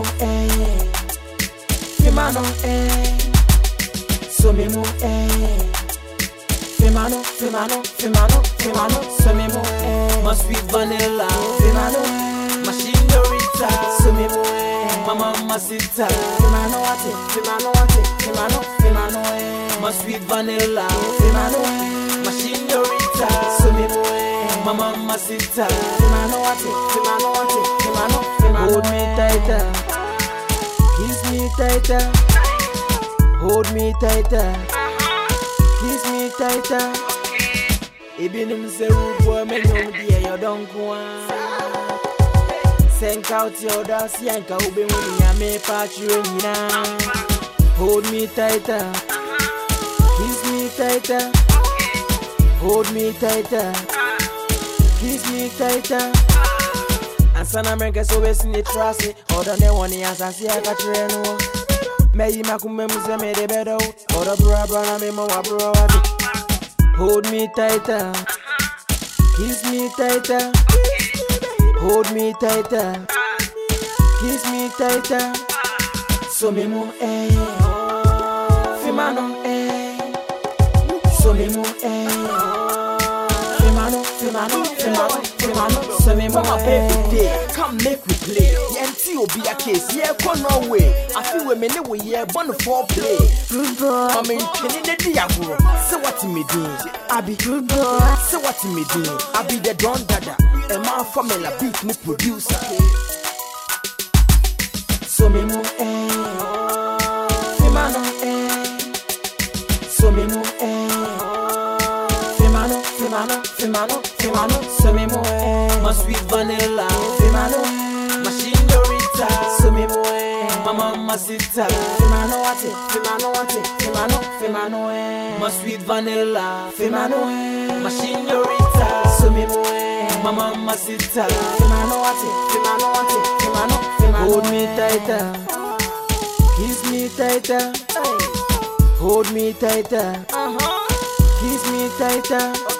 Mo eh. Fimano eh. So mo eh. Fimano, Fimano, Fimano, Fimano. So me mo eh. My sweet vanilla, Fimano eh. my señorita, So me mo eh. my mamacita, Fimano what it, Fimano what it, Fimano, Fimano eh. my sweet vanilla, Fimano eh. my señorita, So me mo eh. my mamacita. Fimano what it, Fimano what it, Fimano, Fimano Hold me eh. tighter, me tighter, hold me tighter, kiss me tighter. Ebinim se rubo me nyom die yo don kwa. Send out your dance yanka ube mu ya me patch you nyina. Hold me tighter, kiss me tighter, hold me tighter, kiss me tighter. Ansana we sin trust Odo ne woni asasi aka tre no Meyi makume mu se me de bedo Odo bra bra na Hold me tighter. Kiss me tighter. Hold me tighter. Kiss me tighter. So me mo eh. Fimano eh. So me mo eh. Fimano, Fimano, Fimano. So me mo For my birthday, come make we play. Yenti obi a case, yeah, go Norway. I feel we many we yeah, one for play. Good boy, I mean, can you the agro? Say what me do? I be good boy. Say what me do? I be the Don Dada. A man formula beat me producer. So me mo eh. Fimano eh. So me mo. Fimano, Fimano, Fimano. So me mo eh. My sweet vanilla Fimano. My señorita So me mo eh. My mamacita Fimano it, Fimano what Fimano, Fimano eh. My sweet vanilla Fimano eh. My señorita So me mo eh. My mamacita Fimano it, Fimano what Fimano, Fimano. Hold me tighter Kiss me tighter Hold me tighter Uh-huh. Kiss me tighter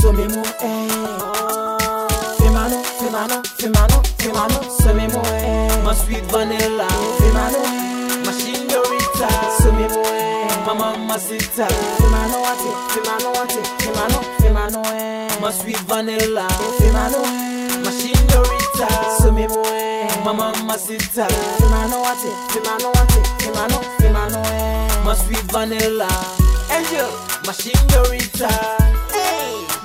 So me mo eh. Fimano, Fimano, Fimano, Fimano. So me mo eh. My sweet vanilla Fimano eh. My señorita So me mo eh. My mamacita Fimano what it, Fimano what it, Fimano, Fimano eh. My sweet vanilla Fimano eh. My señorita So me mo eh. My mamacita Fimano what it, Fimano what it, Fimano, Fimano eh. My sweet vanilla Angel My señorita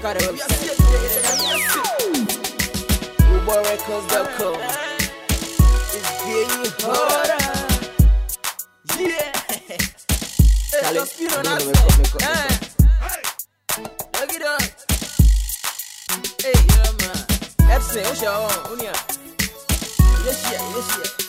Check out the website. It's getting harder. Yeah. Hey, Charlie, just feel on no, that no, make up, make up, side. Look it up. Hey, yeah, man. Epson, what's your own? Unia. Yes, yeah, yes, yeah.